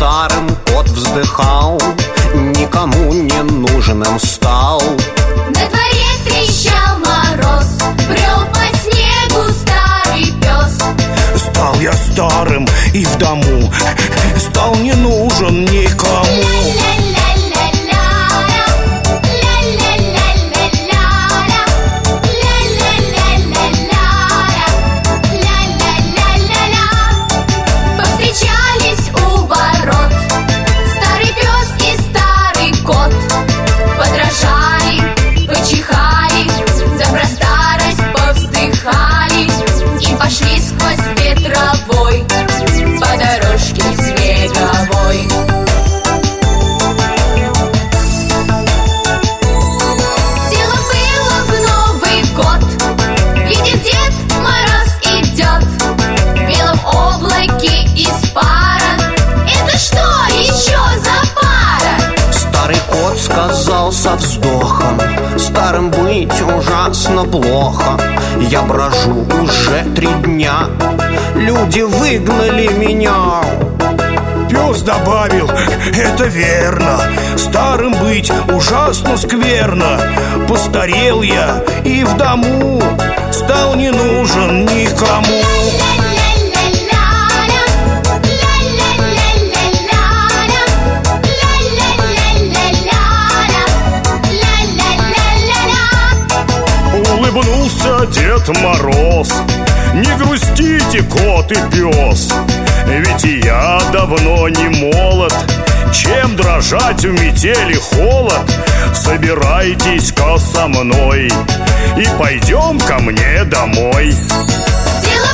старым кот вздыхал Никому не нужным стал. На дворе трещал мороз Брел по снегу старый пес. Стал я старым и в дому Стал не нужен никому. Ля-ля-ля-ля-ля со вздохом. Старым быть ужасно плохо. Я брожу уже три дня. Люди выгнали меня. Пес добавил, это верно. Старым быть ужасно скверно. Постарел я и в дому. Стал не нужен никому Дед Мороз. Не грустите, кот и пес. Ведь я давно не молод. Чем дрожать в метели холод? Собирайтесь-ка со мной И пойдем ко мне домой. Дело